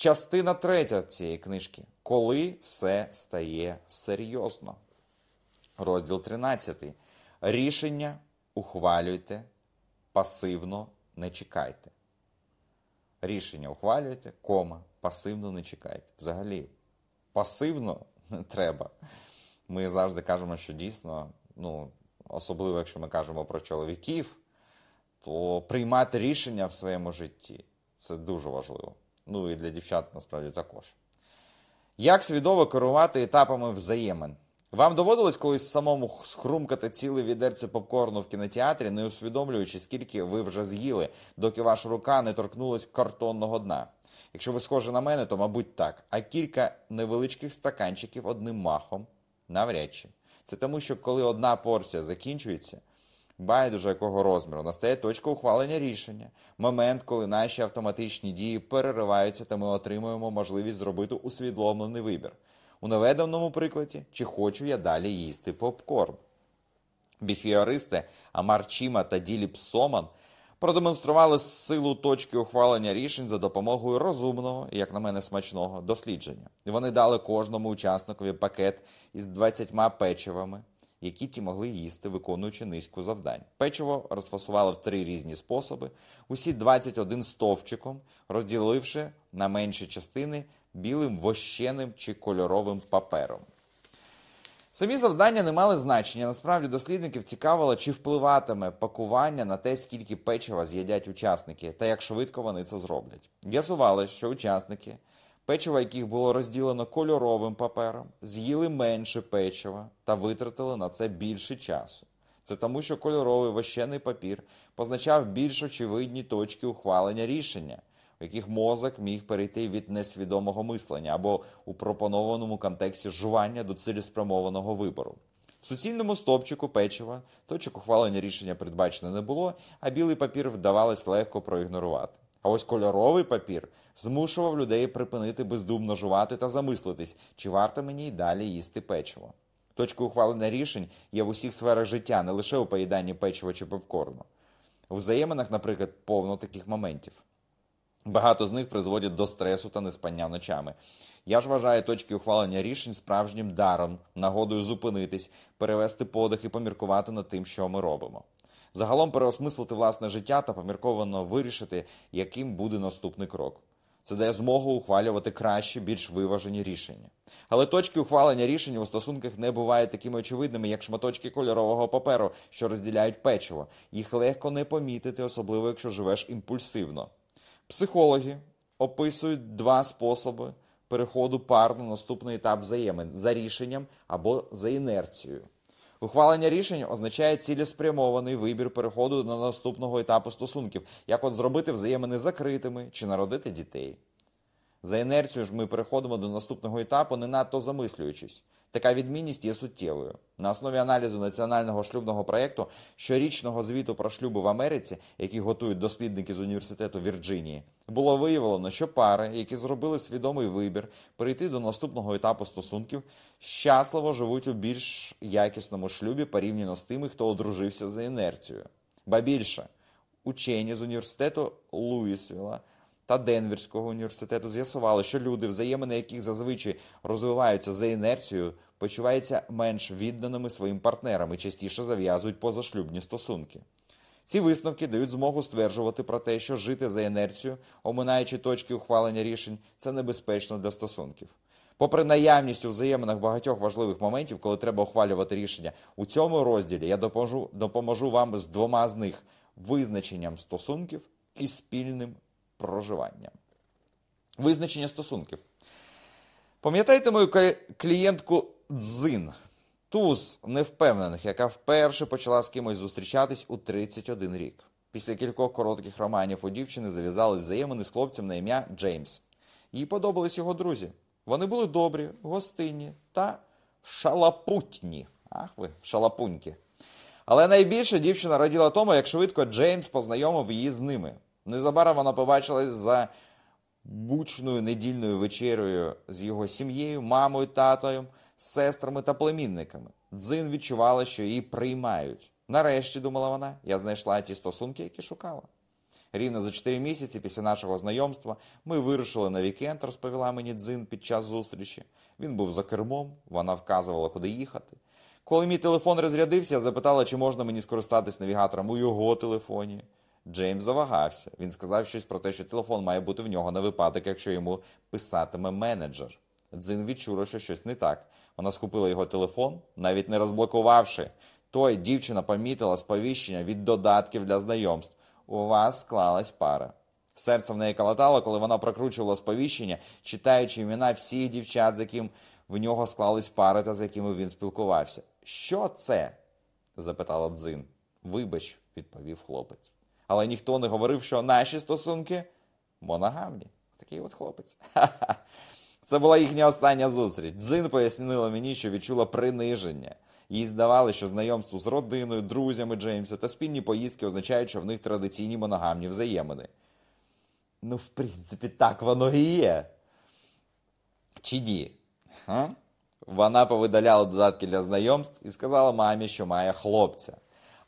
Частина третя цієї книжки. Коли все стає серйозно. Розділ 13. Рішення ухвалюйте, пасивно не чекайте. Рішення ухвалюйте, кома, пасивно не чекайте. Взагалі, пасивно не треба. Ми завжди кажемо, що дійсно, ну, особливо якщо ми кажемо про чоловіків, то приймати рішення в своєму житті це дуже важливо. Ну і для дівчат насправді також. Як свідомо керувати етапами взаємин? Вам доводилось колись самому схрумкати ціле відерце попкорну в кінотеатрі, не усвідомлюючи, скільки ви вже з'їли, доки ваша рука не торкнулась картонного дна. Якщо ви схожі на мене, то мабуть так. А кілька невеличких стаканчиків одним махом навряд чи. Це тому, що коли одна порція закінчується, байдуже якого розміру, настає точка ухвалення рішення, момент, коли наші автоматичні дії перериваються, та ми отримуємо можливість зробити усвідомлений вибір. У наведеному прикладі, чи хочу я далі їсти попкорн. Біхіористи Амар Чіма та Діліп Соман продемонстрували силу точки ухвалення рішень за допомогою розумного, як на мене, смачного дослідження. Вони дали кожному учасникові пакет із 20 печивами, які ті могли їсти, виконуючи низку завдань. Печиво розфасували в три різні способи. Усі 21 стовпчиком, розділивши на менші частини білим вощеним чи кольоровим папером. Самі завдання не мали значення. Насправді дослідників цікавило, чи впливатиме пакування на те, скільки печива з'їдять учасники, та як швидко вони це зроблять. З'ясували, що учасники, печиво яких було розділено кольоровим папером, з'їли менше печива та витратили на це більше часу. Це тому, що кольоровий вощений папір позначав більш очевидні точки ухвалення рішення в яких мозок міг перейти від несвідомого мислення або у пропонованому контексті жування до цілеспрямованого вибору. В суцільному стопчику печива точок ухвалення рішення передбачено не було, а білий папір вдавалось легко проігнорувати. А ось кольоровий папір змушував людей припинити бездумно жувати та замислитись, чи варто мені й далі їсти печиво. Точкою ухвалення рішень є в усіх сферах життя, не лише у поїданні печива чи попкорну. У взаєминах, наприклад, повно таких моментів. Багато з них призводять до стресу та неспання ночами. Я ж вважаю точки ухвалення рішень справжнім даром, нагодою зупинитись, перевести подих і поміркувати над тим, що ми робимо. Загалом переосмислити власне життя та помірковано вирішити, яким буде наступний крок. Це дає змогу ухвалювати кращі, більш виважені рішення. Але точки ухвалення рішень у стосунках не бувають такими очевидними, як шматочки кольорового паперу, що розділяють печиво. Їх легко не помітити, особливо якщо живеш імпульсивно. Психологи описують два способи переходу пар на наступний етап взаємин за рішенням або за інерцією. Ухвалення рішень означає цілеспрямований вибір переходу до наступного етапу стосунків, як от зробити взаємини закритими чи народити дітей. За інерцією ж ми переходимо до наступного етапу, не надто замислюючись. Така відмінність є суттєвою. На основі аналізу національного шлюбного проєкту щорічного звіту про шлюби в Америці, який готують дослідники з університету Вірджинії, було виявлено, що пари, які зробили свідомий вибір перейти до наступного етапу стосунків, щасливо живуть у більш якісному шлюбі порівняно з тими, хто одружився за інерцією. Ба більше учені з університету Луїсвіла та Денверського університету з'ясували, що люди, взаємини яких зазвичай розвиваються за інерцією, почуваються менш відданими своїм партнерам і частіше зав'язують позашлюбні стосунки. Ці висновки дають змогу стверджувати про те, що жити за інерцією, оминаючи точки ухвалення рішень, це небезпечно для стосунків. Попри наявність у взаєминах багатьох важливих моментів, коли треба ухвалювати рішення, у цьому розділі я допоможу, допоможу вам з двома з них визначенням стосунків і спільним проживання. Визначення стосунків. Пам'ятаєте мою клієнтку Дзин, туз невпевнених, яка вперше почала з кимось зустрічатись у 31 рік. Після кількох коротких романів у дівчини зав'язали взаємини з хлопцем на ім'я Джеймс. Їй подобались його друзі. Вони були добрі, гостинні та шалапутні. Ах ви, шалапуньки. Але найбільше дівчина раділа тому, як швидко Джеймс познайомив її з ними. Незабаром вона побачилась за бучною недільною вечерею з його сім'єю, мамою, татою, сестрами та племінниками. Дзин відчувала, що її приймають. Нарешті, думала вона, я знайшла ті стосунки, які шукала. Рівно за 4 місяці після нашого знайомства ми вирушили на вікенд, розповіла мені Дзин під час зустрічі. Він був за кермом, вона вказувала, куди їхати. Коли мій телефон розрядився, запитала, чи можна мені скористатись навігатором у його телефоні. Джеймс завагався. Він сказав щось про те, що телефон має бути в нього на випадок, якщо йому писатиме менеджер. Дзин відчула, що щось не так. Вона скупила його телефон, навіть не розблокувавши. Той дівчина помітила сповіщення від додатків для знайомств. У вас склалась пара. Серце в неї калатало, коли вона прокручувала сповіщення, читаючи імена всіх дівчат, з яким в нього склались пари та з якими він спілкувався. Що це? запитала Дзин. Вибач, відповів хлопець. Але ніхто не говорив, що наші стосунки моногамні. Такий от хлопець. Це була їхня остання зустріч. Дзин пояснила мені, що відчула приниження. Їй здавалося, що знайомство з родиною, друзями Джеймса та спільні поїздки означають, що в них традиційні моногамні взаємини. Ну, в принципі, так воно і є. Чи ні? Га? Вона повидаляла додатки для знайомств і сказала мамі, що має хлопця.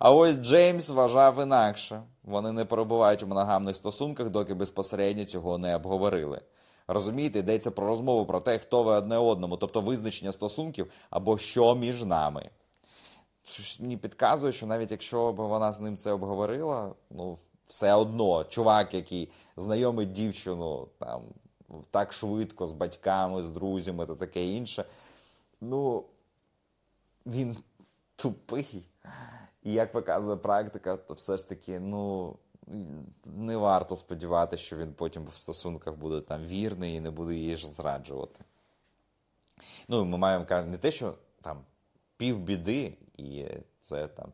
А ось Джеймс вважав інакше. Вони не перебувають у моногамних стосунках, доки безпосередньо цього не обговорили. Розумієте, йдеться про розмову про те, хто ви одне одному, тобто визначення стосунків або що між нами. Мені підказує, що навіть якщо б вона з ним це обговорила, ну все одно, чувак, який знайомить дівчину там так швидко з батьками, з друзями та таке інше, ну він тупий. І як показує практика, то все ж таки, ну. Не варто сподіватися, що він потім в стосунках буде там вірний і не буде її ж зраджувати. Ну, ми маємо кажуть, не те, що там півбіди, і це там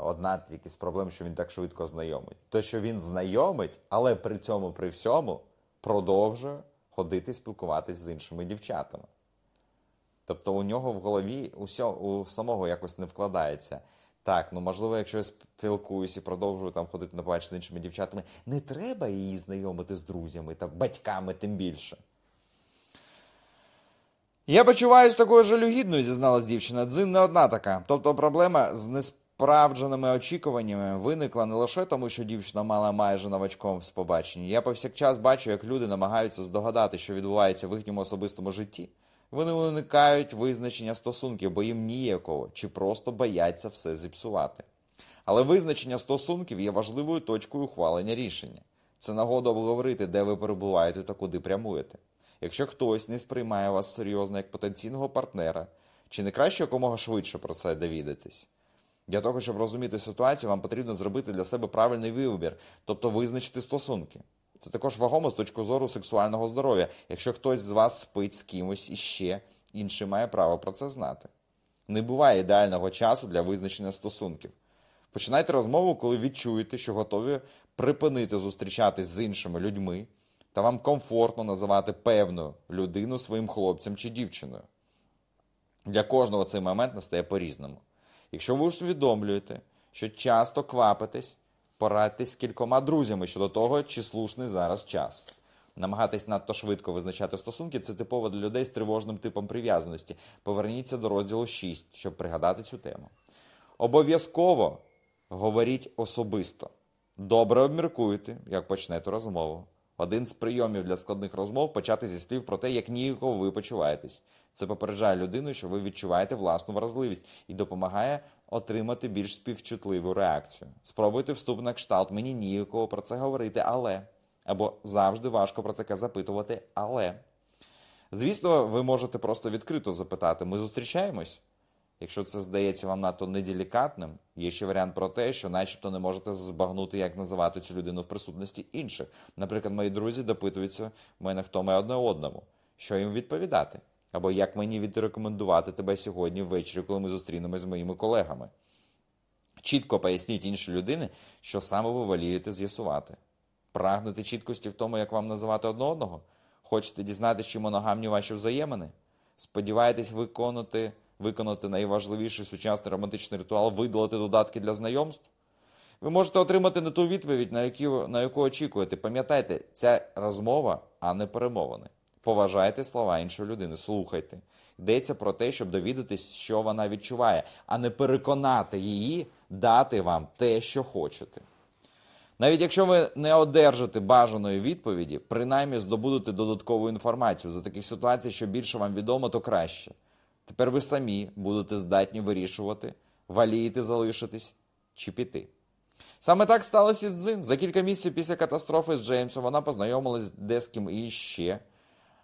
одна тільки з проблем, що він так швидко знайомить. Те, що він знайомить, але при цьому, при всьому, продовжує ходити спілкуватись з іншими дівчатами. Тобто у нього в голові усе, у самого якось не вкладається. Так, ну можливо, якщо я спілкуюся і продовжую там ходити на побачення з іншими дівчатами, не треба її знайомити з друзями та батьками тим більше. Я почуваюся такою жалюгідною, зізналась дівчина. Дзин не одна така. Тобто проблема з несправдженими очікуваннями виникла не лише тому, що дівчина мала майже новачком з побачення. Я повсякчас бачу, як люди намагаються здогадати, що відбувається в їхньому особистому житті. Вони уникають визначення стосунків, бо їм ніякого, чи просто бояться все зіпсувати. Але визначення стосунків є важливою точкою ухвалення рішення. Це нагода обговорити, де ви перебуваєте та куди прямуєте. Якщо хтось не сприймає вас серйозно як потенційного партнера, чи не краще якомога швидше про це довідатись? Для того, щоб розуміти ситуацію, вам потрібно зробити для себе правильний вибір, тобто визначити стосунки. Це також вагомо з точки зору сексуального здоров'я. Якщо хтось з вас спить з кимось іще, інший має право про це знати. Не буває ідеального часу для визначення стосунків. Починайте розмову, коли відчуєте, що готові припинити зустрічатись з іншими людьми, та вам комфортно називати певну людину своїм хлопцем чи дівчиною. Для кожного цей момент настає по-різному. Якщо ви усвідомлюєте, що часто квапитесь, Порадьтесь з кількома друзями щодо того, чи слушний зараз час. Намагатись надто швидко визначати стосунки це типово для людей з тривожним типом прив'язаності. Поверніться до розділу 6, щоб пригадати цю тему. Обов'язково говоріть особисто. Добре обміркуйте, як почнете розмову. Один з прийомів для складних розмов почати зі слів про те, як ніяково ви почуваєтесь. Це попереджає людину, що ви відчуваєте власну вразливість і допомагає отримати більш співчутливу реакцію. Спробуйте вступ на кшталт, мені ніякого про це говорити, але. Або завжди важко про таке запитувати, але. Звісно, ви можете просто відкрито запитати: ми зустрічаємось? Якщо це здається вам надто неделікатним, є ще варіант про те, що начебто не можете збагнути, як називати цю людину в присутності інших. Наприклад, мої друзі допитуються мене, хто ми одне одному, що їм відповідати. Або як мені відрекомендувати тебе сьогодні ввечері, коли ми зустрінемось з моїми колегами. Чітко поясніть іншій людині, що саме ви волієте з'ясувати. Прагнете чіткості в тому, як вам називати одне одного? Хочете дізнатися, чи моногамні ваші взаємини? Сподіваєтесь виконати, виконати найважливіший сучасний романтичний ритуал, видалити додатки для знайомств? Ви можете отримати не ту відповідь, на яку, на яку очікуєте. Пам'ятайте, ця розмова, а не перемовини. Поважайте слова іншої людини, слухайте. Йдеться про те, щоб довідатись, що вона відчуває, а не переконати її дати вам те, що хочете. Навіть якщо ви не одержите бажаної відповіді, принаймні здобудете додаткову інформацію за таких ситуацій, що більше вам відомо, то краще. Тепер ви самі будете здатні вирішувати, валієте залишитись чи піти. Саме так сталося з Дзин. За кілька місяців після катастрофи з Джеймсом вона познайомилась де з ким іще,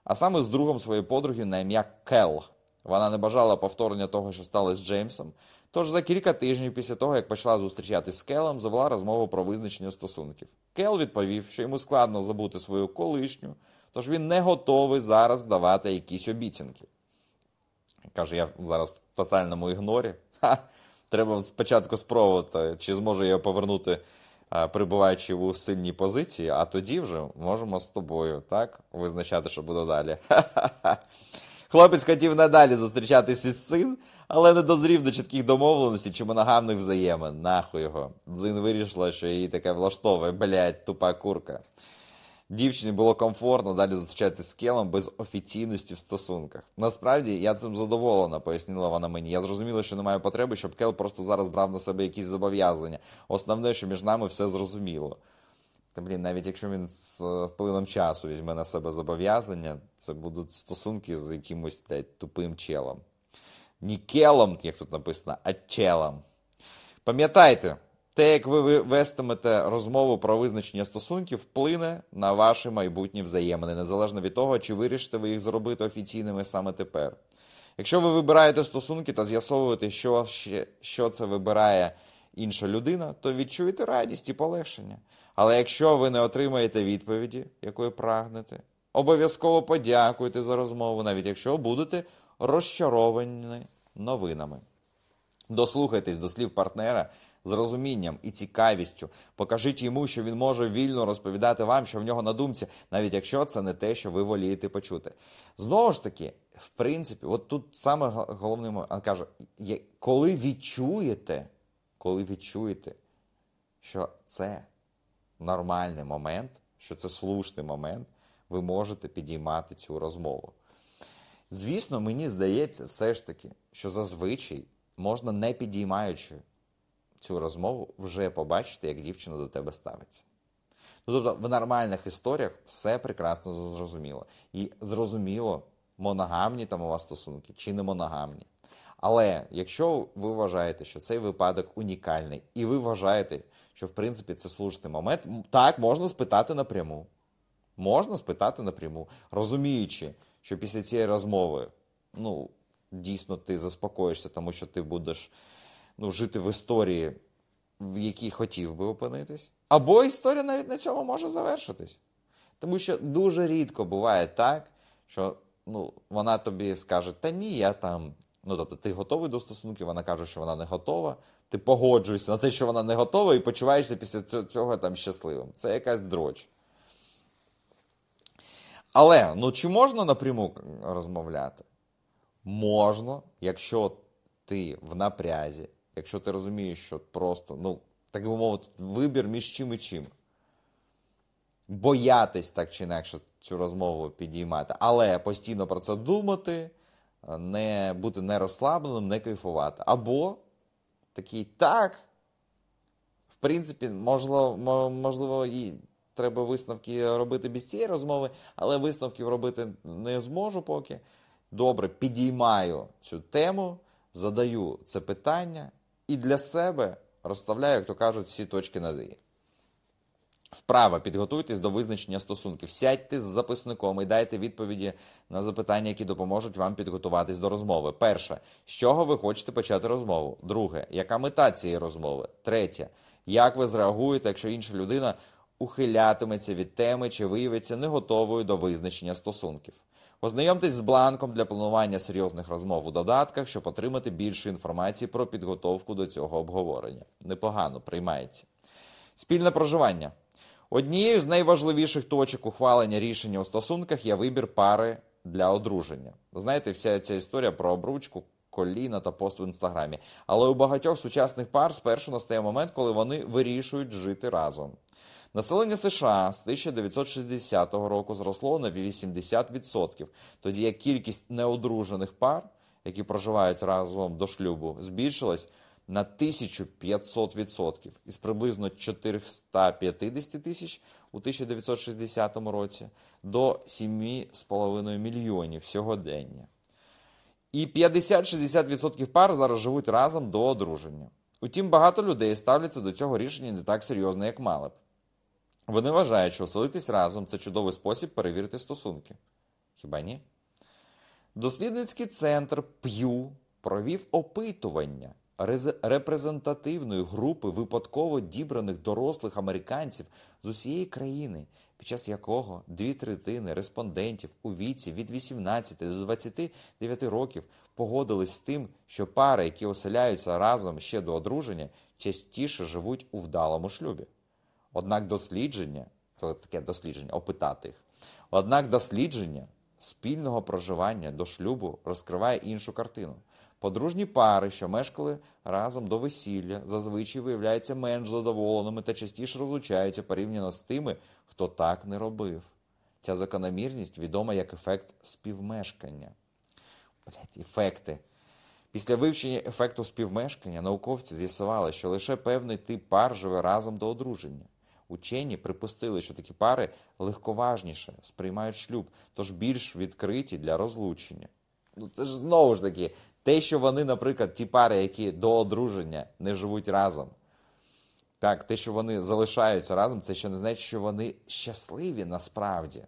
а саме з другом своєї подруги на ім'я Кел. Вона не бажала повторення того, що сталося з Джеймсом. Тож за кілька тижнів після того, як почала зустрічатись з Келом, завела розмову про визначення стосунків. Кел відповів, що йому складно забути свою колишню, тож він не готовий зараз давати якісь обіцянки. Каже, я зараз в тотальному ігнорі. Ха, Треба спочатку спробувати, чи зможу я повернути, перебуваючи у сильній позиції, а тоді вже можемо з тобою так визначати, що буде далі. Хлопець хотів надалі зустрічатися із син, але не дозрів до чітких домовленостей чи моногамних взаємин. Нахуй його. Дзин вирішила, що її таке влаштовує, блядь, тупа курка. Дівчині було комфортно далі зустрічатися з Келом без офіційності в стосунках. Насправді я цим задоволена, пояснила вона мені. Я зрозуміла, що немає потреби, щоб Кел просто зараз брав на себе якісь зобов'язання. Основне, що між нами все зрозуміло. Та блін, навіть якщо він з плином часу візьме на себе зобов'язання, це будуть стосунки з якимось блядь, тупим челом. Не келом, як тут написано, а челом. Пам'ятайте, те, як ви вестимете розмову про визначення стосунків, вплине на ваші майбутні взаємини, незалежно від того, чи вирішите ви їх зробити офіційними саме тепер. Якщо ви вибираєте стосунки та з'ясовуєте, що, що це вибирає інша людина, то відчуєте радість і полегшення. Але якщо ви не отримаєте відповіді, якої прагнете, обов'язково подякуйте за розмову, навіть якщо будете розчаровані новинами. Дослухайтесь до слів партнера з розумінням і цікавістю. Покажіть йому, що він може вільно розповідати вам, що в нього на думці, навіть якщо це не те, що ви волієте почути. Знову ж таки, в принципі, от тут саме головний момент, каже, коли відчуєте, коли відчуєте, що це нормальний момент, що це слушний момент, ви можете підіймати цю розмову. Звісно, мені здається, все ж таки, що зазвичай можна, не підіймаючи цю розмову, вже побачити, як дівчина до тебе ставиться. Ну, Тобто, в нормальних історіях все прекрасно зрозуміло. І зрозуміло, моногамні там у вас стосунки чи не моногамні. Але якщо ви вважаєте, що цей випадок унікальний, і ви вважаєте, що в принципі це слушний момент, так можна спитати напряму. Можна спитати напряму, розуміючи, що після цієї розмови, ну, дійсно ти заспокоїшся, тому що ти будеш ну, жити в історії, в якій хотів би опинитись. Або історія навіть на цьому може завершитись. Тому що дуже рідко буває так, що ну, вона тобі скаже, та ні, я там. Ну, тобто, ти готовий до стосунків, вона каже, що вона не готова. Ти погоджуєшся на те, що вона не готова, і почуваєшся після цього там щасливим. Це якась дроч. Але ну чи можна напряму розмовляти? Можна, якщо ти в напрязі, якщо ти розумієш, що просто, ну, так би мовити, вибір між чим і чим. Боятись так чи інакше цю розмову підіймати, але постійно про це думати, не бути не розслабленим, не кайфувати. Або такий так, в принципі, можливо, можливо, і треба висновки робити без цієї розмови, але висновків робити не зможу поки. Добре, підіймаю цю тему, задаю це питання і для себе розставляю, як то кажуть, всі точки над «і». Вправо підготуйтесь до визначення стосунків. Сядьте з записником і дайте відповіді на запитання, які допоможуть вам підготуватись до розмови. Перше, з чого ви хочете почати розмову? Друге, яка мета цієї розмови? Третє, як ви зреагуєте, якщо інша людина ухилятиметься від теми чи виявиться не готовою до визначення стосунків? Ознайомтесь з бланком для планування серйозних розмов у додатках, щоб отримати більше інформації про підготовку до цього обговорення. Непогано приймається. Спільне проживання. Однією з найважливіших точок ухвалення рішення у стосунках є вибір пари для одруження. Знаєте, вся ця історія про обручку, коліна та пост в інстаграмі. Але у багатьох сучасних пар спершу настає момент, коли вони вирішують жити разом. Населення США з 1960 року зросло на 80%, тоді як кількість неодружених пар, які проживають разом до шлюбу, збільшилась на 1500% із приблизно 450 тисяч у 1960 році до 7,5 мільйонів сьогодення. І 50-60% пар зараз живуть разом до одруження. Утім, багато людей ставляться до цього рішення не так серйозно, як мали б. Вони вважають, що оселитись разом це чудовий спосіб перевірити стосунки. Хіба ні? Дослідницький центр П'ю провів опитування репрезентативної групи випадково дібраних дорослих американців з усієї країни, під час якого дві третини респондентів у віці від 18 до 29 років погодились з тим, що пари, які оселяються разом ще до одруження, частіше живуть у вдалому шлюбі. Однак дослідження, то таке дослідження, опитати їх. Однак дослідження спільного проживання до шлюбу розкриває іншу картину. Подружні пари, що мешкали разом до весілля, зазвичай виявляються менш задоволеними та частіше розлучаються порівняно з тими, хто так не робив. Ця закономірність відома як ефект співмешкання. Блять, ефекти. Після вивчення ефекту співмешкання науковці з'ясували, що лише певний тип пар живе разом до одруження. Учені припустили, що такі пари легковажніше сприймають шлюб, тож більш відкриті для розлучення. Ну це ж знову ж таки те, що вони, наприклад, ті пари, які до одруження не живуть разом. Так, те, що вони залишаються разом, це ще не значить, що вони щасливі насправді.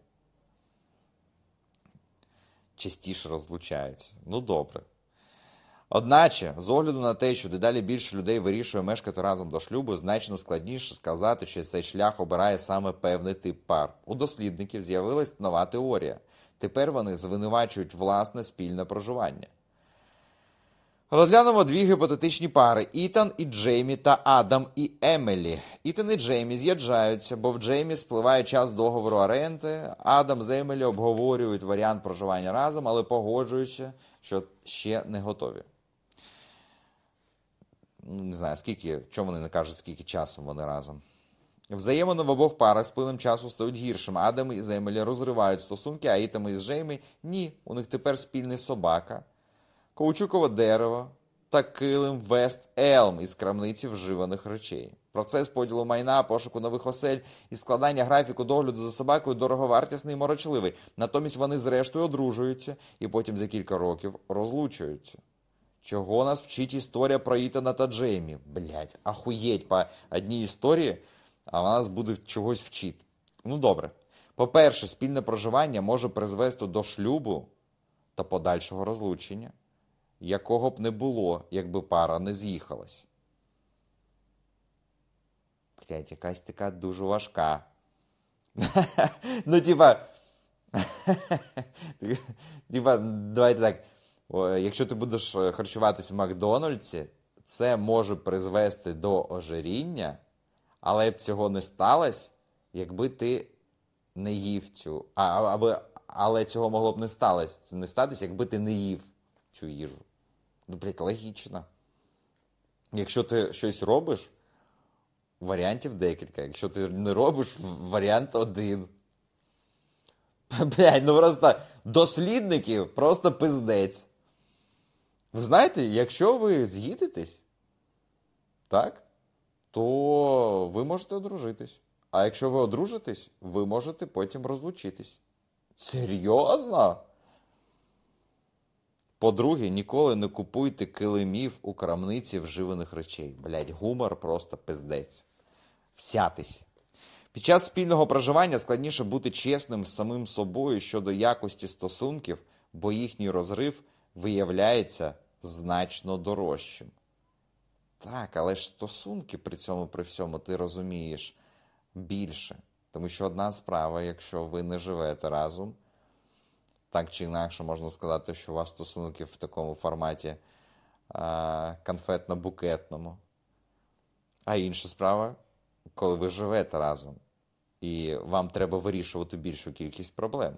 Частіше розлучаються. Ну добре. Одначе, з огляду на те, що дедалі більше людей вирішує мешкати разом до шлюбу, значно складніше сказати, що цей шлях обирає саме певний тип пар. У дослідників з'явилась нова теорія. Тепер вони звинувачують власне спільне проживання. Розглянемо дві гіпотетичні пари: Ітан і Джеймі та Адам і Емелі. Ітан і Джеймі з'їжджаються, бо в Джеймі спливає час договору оренди. Адам з Емелі обговорюють варіант проживання разом, але погоджуються, що ще не готові. Ну, не знаю, скільки, чому вони не кажуть, скільки часу вони разом. Взаємини в обох парах з плином часу стають гіршими. Адам і Емелі розривають стосунки, а Ітан із Джеймі ні. У них тепер спільний собака каучукове дерево та килим Вест Елм із крамниці вживаних речей. Процес поділу майна, пошуку нових осель і складання графіку догляду за собакою дороговартісний і морочливий. Натомість вони зрештою одружуються і потім за кілька років розлучуються. Чого нас вчить історія про Ітана та Джеймі? Блять, ахуєть по одній історії, а нас буде чогось вчити. Ну добре. По-перше, спільне проживання може призвести до шлюбу та подальшого розлучення якого б не було, якби пара не з'їхалась. Блять, якась така дуже важка. Ну, типа. Типа, давайте так. Якщо ти будеш е, харчуватись в Макдональдсі, це може призвести до ожиріння, але б цього не сталося, якби ти не їв цю. А, аби, Але цього могло б не сталося. Не статися, якби ти не їв цю їжу. Ну, блядь, логічно. Якщо ти щось робиш, варіантів декілька. Якщо ти не робиш, варіант один. Блядь, ну просто дослідників просто пиздець. Ви знаєте, якщо ви з'їдетесь, так, то ви можете одружитись. А якщо ви одружитесь, ви можете потім розлучитись. Серйозно? По-друге, ніколи не купуйте килимів у крамниці вживаних речей. Блять, гумор просто пиздець. Всятись. Під час спільного проживання складніше бути чесним з самим собою щодо якості стосунків, бо їхній розрив виявляється значно дорожчим. Так, але ж стосунки при цьому при всьому ти розумієш більше. Тому що одна справа, якщо ви не живете разом так чи інакше можна сказати, що у вас стосунки в такому форматі конфетно-букетному. А інша справа, коли ви живете разом, і вам треба вирішувати більшу кількість проблем.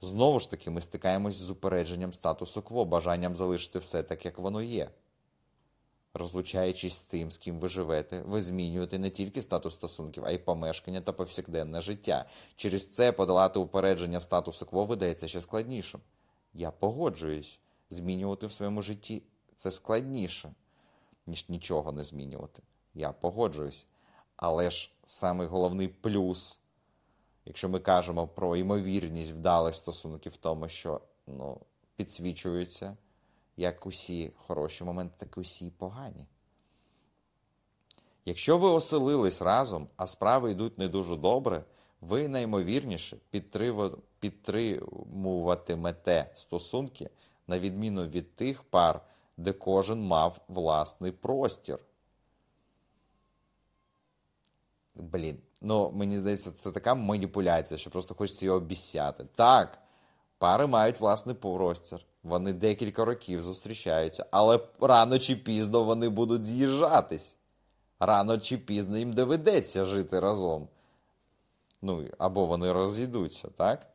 Знову ж таки, ми стикаємось з упередженням статусу кво, бажанням залишити все так, як воно є. Розлучаючись з тим, з ким ви живете, ви змінюєте не тільки статус стосунків, а й помешкання та повсякденне життя. Через це подолати упередження статусу кво видається ще складнішим. Я погоджуюсь, змінювати в своєму житті це складніше. ніж нічого не змінювати. Я погоджуюсь. Але ж самий головний плюс, якщо ми кажемо про ймовірність вдалих стосунків в тому, що ну, підсвічуються як усі хороші моменти, так і усі погані. Якщо ви оселились разом, а справи йдуть не дуже добре, ви наймовірніше підтримуватимете стосунки на відміну від тих пар, де кожен мав власний простір. Блін, ну мені здається, це така маніпуляція, що просто хочеться його обіцяти. Так, пари мають власний простір, вони декілька років зустрічаються, але рано чи пізно вони будуть з'їжджатись. Рано чи пізно їм доведеться жити разом. Ну, або вони розійдуться, так?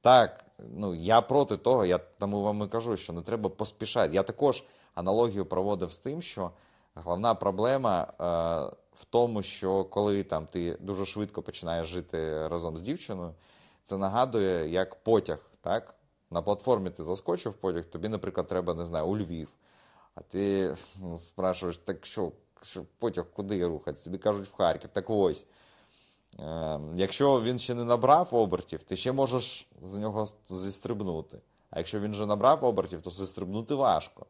Так, ну я проти того, я тому вам і кажу, що не треба поспішати. Я також аналогію проводив з тим, що головна проблема е, в тому, що коли там ти дуже швидко починаєш жити разом з дівчиною, це нагадує як потяг. так? На платформі ти заскочив потяг, тобі, наприклад, треба, не знаю, у Львів. А ти ну, спрашуєш, так що, що потяг куди рухатися? Тобі кажуть в Харків. Так ось. Ем, якщо він ще не набрав обертів, ти ще можеш з нього зістрибнути. А якщо він вже набрав обертів, то зістрибнути важко.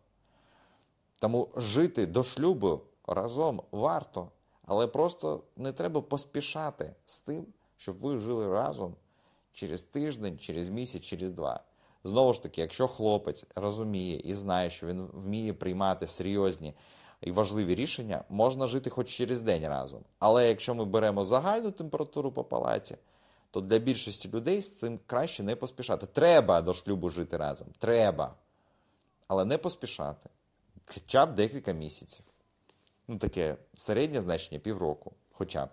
Тому жити до шлюбу разом варто, але просто не треба поспішати з тим, щоб ви жили разом через тиждень, через місяць, через два. Знову ж таки, якщо хлопець розуміє і знає, що він вміє приймати серйозні і важливі рішення, можна жити хоч через день разом. Але якщо ми беремо загальну температуру по палаті, то для більшості людей з цим краще не поспішати. Треба до шлюбу жити разом. Треба. Але не поспішати. Хоча б декілька місяців. Ну, таке середнє значення півроку, хоча б.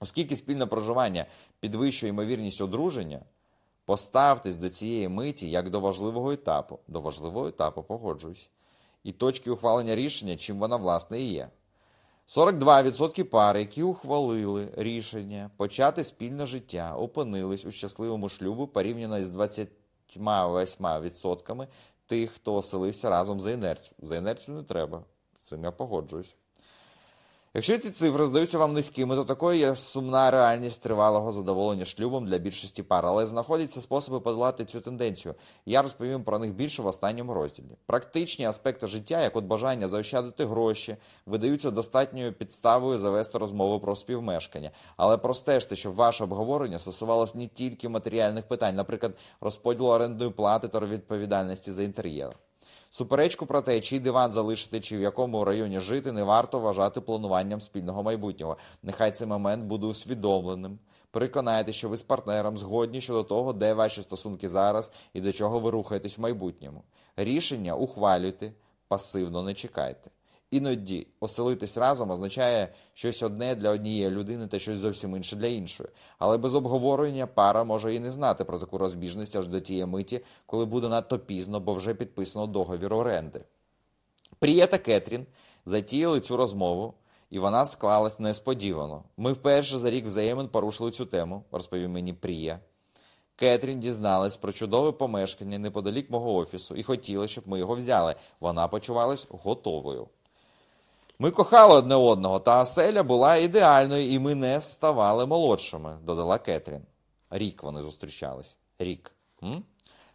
Оскільки спільне проживання підвищує ймовірність одруження, поставтесь до цієї миті як до важливого етапу. До важливого етапу погоджуюсь і точки ухвалення рішення, чим вона власне і є. 42% пар, які ухвалили рішення почати спільне життя, опинились у щасливому шлюбу порівняно з 28% тих, хто оселився разом за інерцію. За інерцію не треба. Цим я погоджуюсь. Якщо ці цифри здаються вам низькими, то такою є сумна реальність тривалого задоволення шлюбом для більшості пар, але знаходяться способи подолати цю тенденцію. Я розповім про них більше в останньому розділі. Практичні аспекти життя, як от бажання заощадити гроші, видаються достатньою підставою завести розмову про співмешкання. Але простежте, щоб ваше обговорення стосувалося не тільки матеріальних питань, наприклад, розподілу орендної плати та відповідальності за інтер'єр. Суперечку про те, чий диван залишити чи в якому районі жити, не варто вважати плануванням спільного майбутнього. Нехай цей момент буде усвідомленим. Переконайте, що ви з партнером згодні щодо того, де ваші стосунки зараз і до чого ви рухаєтесь в майбутньому. Рішення ухвалюйте, пасивно не чекайте. Іноді оселитись разом означає щось одне для однієї людини та щось зовсім інше для іншої. Але без обговорення пара може і не знати про таку розбіжність аж до тієї миті, коли буде надто пізно, бо вже підписано договір оренди. Прія та Кетрін затіяли цю розмову, і вона склалась несподівано. Ми вперше за рік взаємин порушили цю тему, розповів мені Прія. Кетрін дізналась про чудове помешкання неподалік мого офісу і хотіла, щоб ми його взяли. Вона почувалась готовою. Ми кохали одне одного, та оселя була ідеальною, і ми не ставали молодшими, додала Кетрін. Рік вони зустрічались. Рік. М?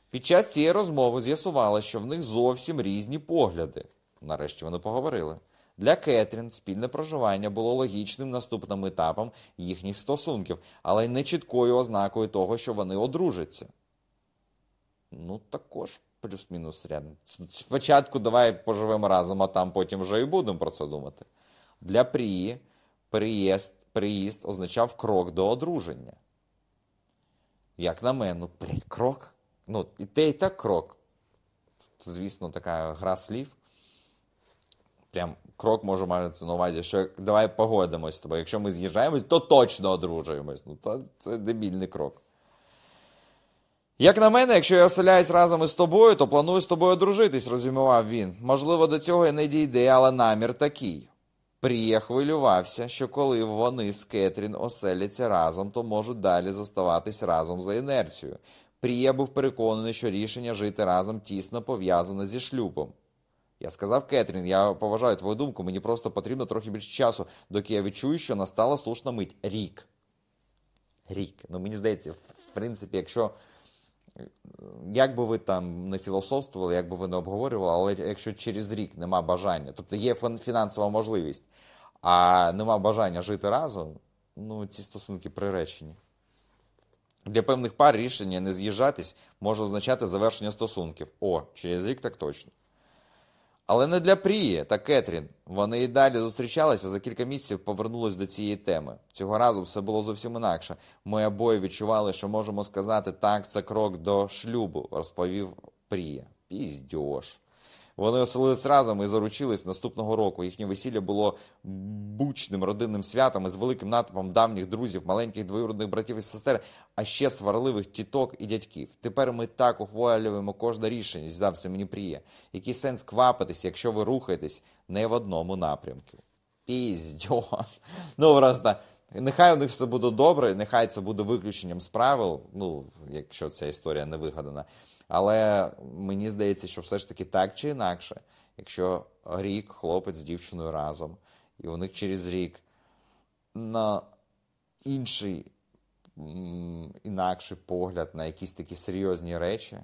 Під час цієї розмови з'ясували, що в них зовсім різні погляди. Нарешті вони поговорили. Для Кетрін спільне проживання було логічним наступним етапом їхніх стосунків, але й не чіткою ознакою того, що вони одружаться. Ну, також плюс-мінус рядом. Спочатку давай поживемо разом, а там потім вже і будемо про це думати. Для Прії приїзд, приїзд означав крок до одруження. Як на мене, ну, блядь, крок. Ну, і те, і так крок. Звісно, така гра слів. Прям крок може мати на увазі, що давай погодимось з тобою. Якщо ми з'їжджаємось, то точно одружуємось. Ну, то це дебільний крок. Як на мене, якщо я оселяюсь разом із тобою, то планую з тобою одружитись, розумівав він. Можливо, до цього і не дійде, але намір такий. Прія хвилювався, що коли вони з Кетрін оселяться разом, то можуть далі зоставатись разом за інерцією. Прія був переконаний, що рішення жити разом тісно пов'язане зі шлюбом. Я сказав Кетрін, я поважаю твою думку, мені просто потрібно трохи більше часу, доки я відчую, що настала слушна мить. Рік. Рік. Ну мені здається, в принципі, якщо. Як би ви там не філософствували, як би ви не обговорювали, але якщо через рік нема бажання, тобто є фінансова можливість, а нема бажання жити разом, ну ці стосунки приречені. Для певних пар рішення не з'їжджатись може означати завершення стосунків. О, через рік так точно. Але не для Прії та Кетрін. Вони і далі зустрічалися, за кілька місяців повернулись до цієї теми. Цього разу все було зовсім інакше. Ми обоє відчували, що можемо сказати так, це крок до шлюбу, розповів Прія. Піздьош. Вони оселились разом і заручились наступного року. Їхнє весілля було бучним родинним святом із великим натовпом давніх друзів, маленьких двоюродних братів і сестер, а ще сварливих тіток і дядьків. Тепер ми так ухвалюємо кожне рішення, здався мені пріє. Який сенс квапитись, якщо ви рухаєтесь не в одному напрямку? Піздьош. Ну просто. Нехай у них все буде добре, нехай це буде виключенням з правил, ну, якщо ця історія не вигадана. Але мені здається, що все ж таки так чи інакше, якщо рік хлопець з дівчиною разом, і у них через рік на інший інакший погляд на якісь такі серйозні речі,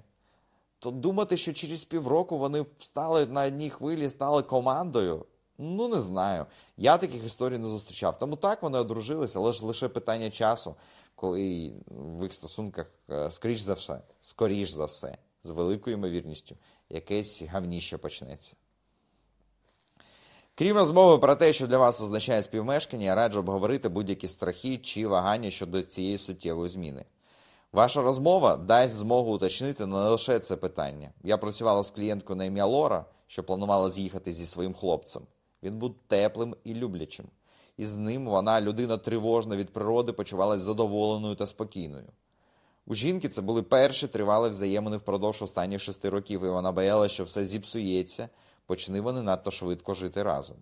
то думати, що через півроку вони стали на одній хвилі, стали командою. Ну, не знаю. Я таких історій не зустрічав. Тому так вони одружилися, але ж лише питання часу, коли в їх стосунках, е, скоріш за все, скоріш за все, з великою ймовірністю, якесь гавніще почнеться. Крім розмови про те, що для вас означає співмешкання, я раджу обговорити будь-які страхи чи вагання щодо цієї суттєвої зміни. Ваша розмова дасть змогу уточнити не лише це питання. Я працювала з клієнткою на ім'я Лора, що планувала з'їхати зі своїм хлопцем. Він був теплим і люблячим. І з ним вона, людина тривожна від природи, почувалася задоволеною та спокійною. У жінки це були перші тривалі взаємини впродовж останніх шести років, і вона боялася, що все зіпсується, почни вони надто швидко жити разом.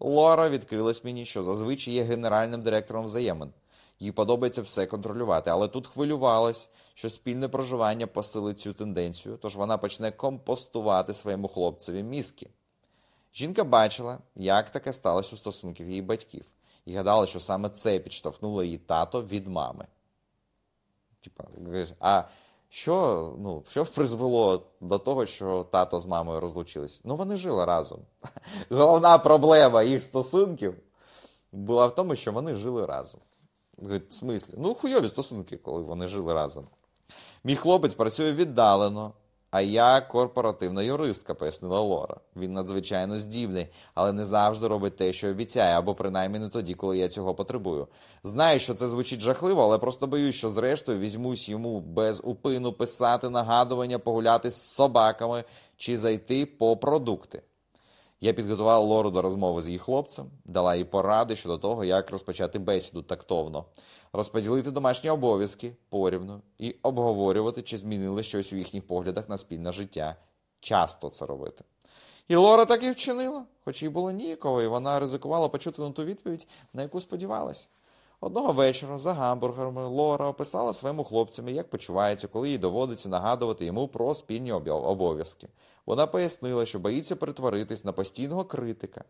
Лора відкрилась мені, що зазвичай є генеральним директором взаємин. Їй подобається все контролювати, але тут хвилювалась, що спільне проживання посилить цю тенденцію, тож вона почне компостувати своєму хлопцеві мізки. Жінка бачила, як таке сталося у стосунків її батьків, і гадала, що саме це підштовхнуло її тато від мами. Типа, а що ну, що призвело до того, що тато з мамою розлучились? Ну, вони жили разом. Головна проблема їх стосунків була в тому, що вони жили разом. В смислі? Ну, хуйові стосунки, коли вони жили разом. Мій хлопець працює віддалено, а я корпоративна юристка, пояснила Лора. Він надзвичайно здібний, але не завжди робить те, що обіцяє, або принаймні не тоді, коли я цього потребую. Знаю, що це звучить жахливо, але просто боюсь, що зрештою візьмусь йому без упину писати нагадування, погуляти з собаками чи зайти по продукти. Я підготувала Лору до розмови з її хлопцем, дала їй поради щодо того, як розпочати бесіду тактовно розподілити домашні обов'язки порівну і обговорювати, чи змінили щось у їхніх поглядах на спільне життя. Часто це робити. І Лора так і вчинила, хоч їй було ніяково, і вона ризикувала почути на ту відповідь, на яку сподівалась. Одного вечора за гамбургерами Лора описала своєму хлопцям, як почувається, коли їй доводиться нагадувати йому про спільні обов'язки. Вона пояснила, що боїться перетворитись на постійного критика,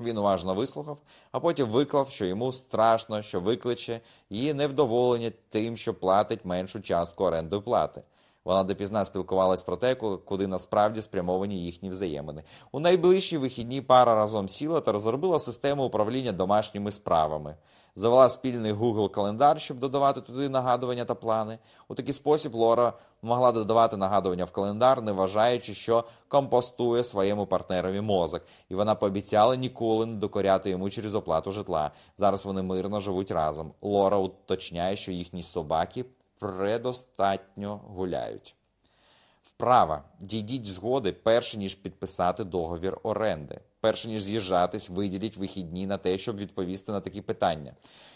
він уважно вислухав, а потім виклав, що йому страшно, що викличе її невдоволення тим, що платить меншу частку орендної плати. Вона допізна спілкувалась про те, куди насправді спрямовані їхні взаємини. У найближчі вихідні пара разом сіла та розробила систему управління домашніми справами завела спільний Google календар, щоб додавати туди нагадування та плани. У такий спосіб Лора могла додавати нагадування в календар, не вважаючи, що компостує своєму партнерові мозок, і вона пообіцяла ніколи не докоряти йому через оплату житла. Зараз вони мирно живуть разом. Лора уточняє, що їхні собаки предостатньо гуляють. Вправа. Дійдіть згоди, перш ніж підписати договір оренди перш ніж з'їжджатись, виділіть вихідні на те, щоб відповісти на такі питання.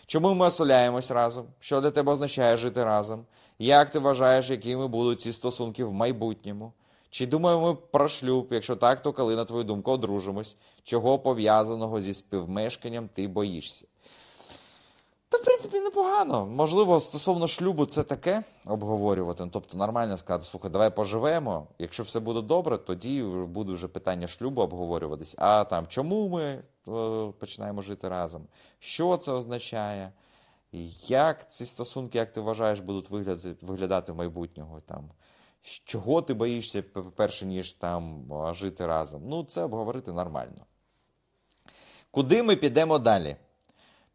Чому ми осоляємось разом? Що для тебе означає жити разом? Як ти вважаєш, якими будуть ці стосунки в майбутньому? Чи думаємо ми про шлюб? Якщо так, то коли, на твою думку, одружимось? Чого пов'язаного зі співмешканням ти боїшся? Та, в принципі, непогано. Можливо, стосовно шлюбу це таке обговорювати. Ну, Тобто нормально сказати, слухай, давай поживемо. Якщо все буде добре, тоді буде вже питання шлюбу обговорюватись. А там чому ми е, починаємо жити разом? Що це означає? Як ці стосунки, як ти вважаєш, будуть виглядати, виглядати в майбутнього? Там, чого ти боїшся, перше, ніж там жити разом? Ну, це обговорити нормально. Куди ми підемо далі?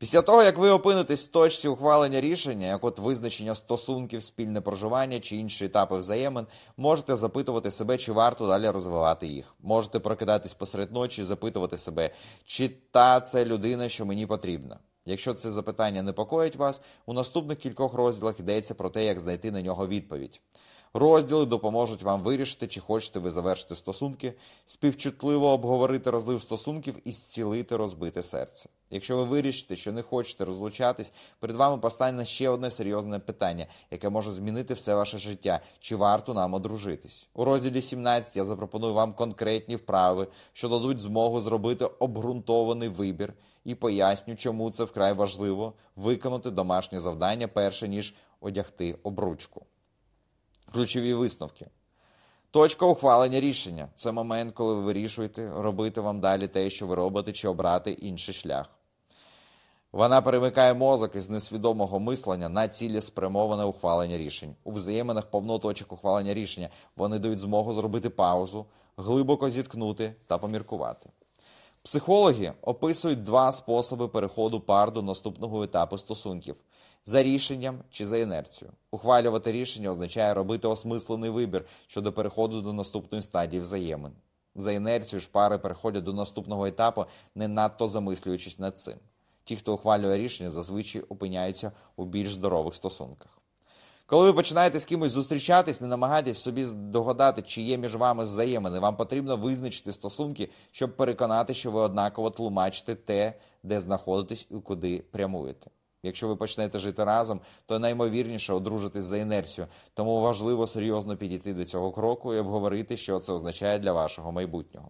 Після того, як ви опинитесь в точці ухвалення рішення, як от визначення стосунків, спільне проживання чи інші етапи взаємин, можете запитувати себе, чи варто далі розвивати їх. Можете прокидатись посеред ночі і запитувати себе, чи та це людина, що мені потрібна. Якщо це запитання непокоїть вас, у наступних кількох розділах йдеться про те, як знайти на нього відповідь. Розділи допоможуть вам вирішити, чи хочете ви завершити стосунки, співчутливо обговорити розлив стосунків і зцілити розбите серце. Якщо ви вирішите, що не хочете розлучатись, перед вами постане ще одне серйозне питання, яке може змінити все ваше життя. Чи варто нам одружитись? У розділі 17 я запропоную вам конкретні вправи, що дадуть змогу зробити обґрунтований вибір, і поясню, чому це вкрай важливо виконати домашнє завдання перше ніж одягти обручку. Ключові висновки. Точка ухвалення рішення це момент, коли ви вирішуєте, робити вам далі те, що ви робите, чи обрати інший шлях. Вона перемикає мозок із несвідомого мислення на цілеспрямоване ухвалення рішень. У взаєминах повно точок ухвалення рішення. Вони дають змогу зробити паузу, глибоко зіткнути та поміркувати. Психологи описують два способи переходу пар до наступного етапу стосунків за рішенням чи за інерцією. Ухвалювати рішення означає робити осмислений вибір щодо переходу до наступної стадії взаємин. За інерцією ж пари переходять до наступного етапу, не надто замислюючись над цим. Ті, хто ухвалює рішення, зазвичай опиняються у більш здорових стосунках. Коли ви починаєте з кимось зустрічатись, не намагайтесь собі догадати, чи є між вами взаємини. Вам потрібно визначити стосунки, щоб переконати, що ви однаково тлумачите те, де знаходитесь і куди прямуєте. Якщо ви почнете жити разом, то наймовірніше одружитись за інерцією. Тому важливо серйозно підійти до цього кроку і обговорити, що це означає для вашого майбутнього.